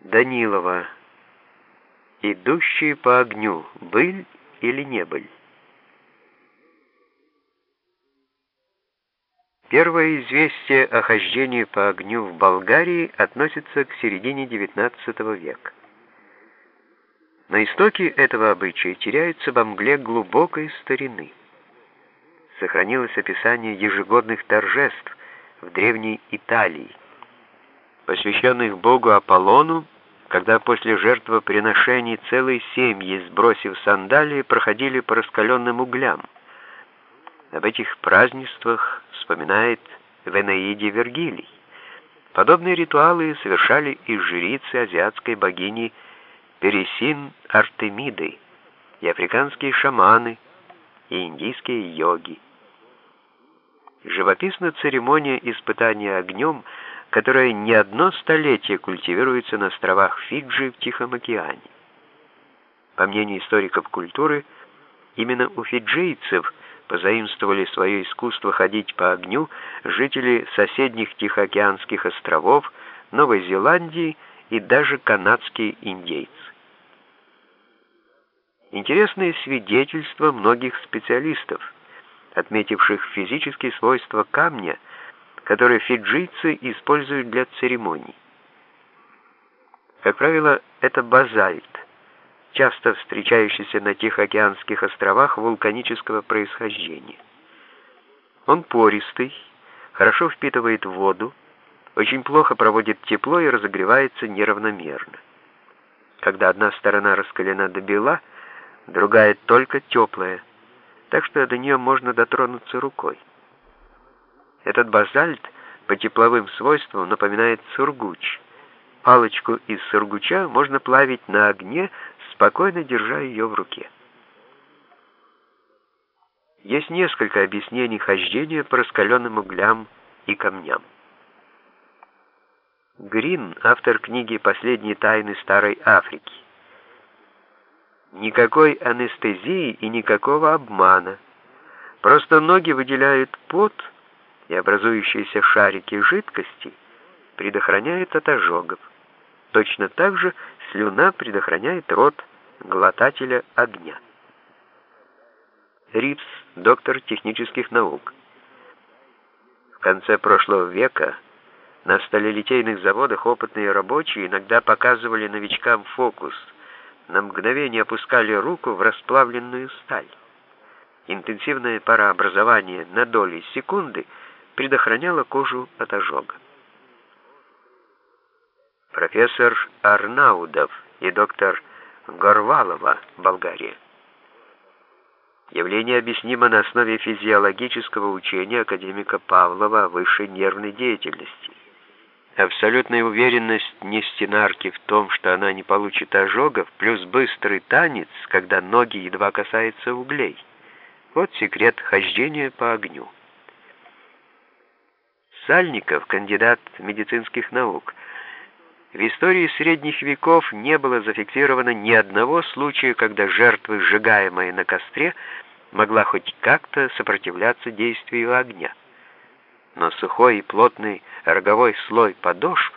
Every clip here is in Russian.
Данилова. Идущие по огню. Быль или не быль? Первое известие о хождении по огню в Болгарии относится к середине XIX века. На истоке этого обычая теряются во мгле глубокой старины. Сохранилось описание ежегодных торжеств в Древней Италии, посвященных богу Аполлону, когда после жертвоприношений целые семьи, сбросив сандалии, проходили по раскаленным углям. Об этих празднествах вспоминает в Энеиде Вергилий. Подобные ритуалы совершали и жрицы азиатской богини Пересин Артемиды, и африканские шаманы, и индийские йоги. Живописна церемония испытания огнем – которая не одно столетие культивируется на островах Фиджи в Тихом океане. По мнению историков культуры, именно у фиджийцев позаимствовали свое искусство ходить по огню жители соседних Тихоокеанских островов, Новой Зеландии и даже канадские индейцы. Интересное свидетельство многих специалистов, отметивших физические свойства камня – которые фиджийцы используют для церемоний. Как правило, это базальт, часто встречающийся на Тихоокеанских островах вулканического происхождения. Он пористый, хорошо впитывает воду, очень плохо проводит тепло и разогревается неравномерно. Когда одна сторона раскалена до бела, другая только теплая, так что до нее можно дотронуться рукой. Этот базальт по тепловым свойствам напоминает сургуч. Палочку из сургуча можно плавить на огне, спокойно держа ее в руке. Есть несколько объяснений хождения по раскаленным углям и камням. Грин, автор книги «Последние тайны Старой Африки». Никакой анестезии и никакого обмана. Просто ноги выделяют пот, и образующиеся шарики жидкости предохраняют от ожогов. Точно так же слюна предохраняет рот глотателя огня. Рипс, доктор технических наук. В конце прошлого века на сталелитейных заводах опытные рабочие иногда показывали новичкам фокус. На мгновение опускали руку в расплавленную сталь. Интенсивное парообразование на доли секунды – предохраняла кожу от ожога. Профессор Арнаудов и доктор Горвалова, Болгария. Явление объяснимо на основе физиологического учения академика Павлова о высшей нервной деятельности. Абсолютная уверенность нестенарки в том, что она не получит ожогов, плюс быстрый танец, когда ноги едва касаются углей. Вот секрет хождения по огню. Сальников, кандидат медицинских наук. В истории средних веков не было зафиксировано ни одного случая, когда жертва, сжигаемая на костре, могла хоть как-то сопротивляться действию огня. Но сухой и плотный роговой слой подошв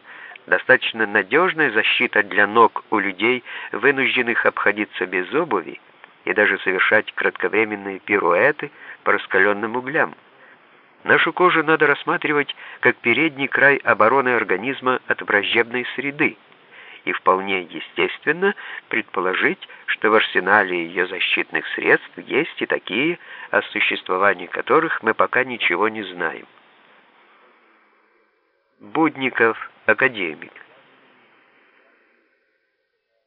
достаточно надежная защита для ног у людей, вынужденных обходиться без обуви и даже совершать кратковременные пируэты по раскаленным углям. Нашу кожу надо рассматривать как передний край обороны организма от враждебной среды, и вполне естественно предположить, что в арсенале ее защитных средств есть и такие, о существовании которых мы пока ничего не знаем. Будников, академик.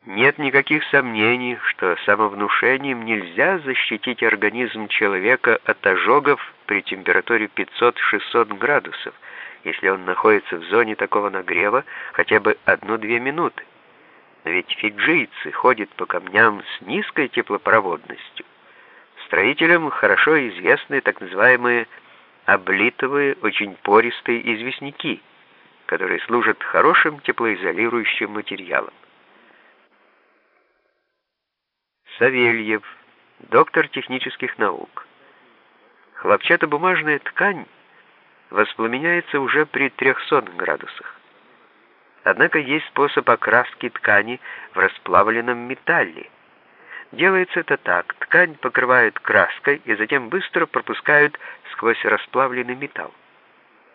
Нет никаких сомнений, что самовнушением нельзя защитить организм человека от ожогов при температуре 500-600 градусов, если он находится в зоне такого нагрева хотя бы одну-две минуты. Но ведь фиджийцы ходят по камням с низкой теплопроводностью. Строителям хорошо известны так называемые облитовые, очень пористые известняки, которые служат хорошим теплоизолирующим материалом. Савельев, доктор технических наук. Хлопчатобумажная ткань воспламеняется уже при 300 градусах. Однако есть способ окраски ткани в расплавленном металле. Делается это так. Ткань покрывают краской и затем быстро пропускают сквозь расплавленный металл.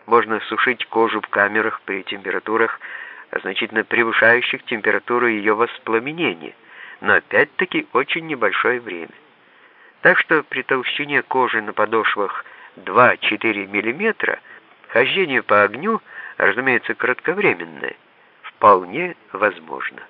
Можно сушить кожу в камерах при температурах, значительно превышающих температуру ее воспламенения, но опять-таки очень небольшое время. Так что при толщине кожи на подошвах 2-4 мм хождение по огню, разумеется, кратковременное, вполне возможно.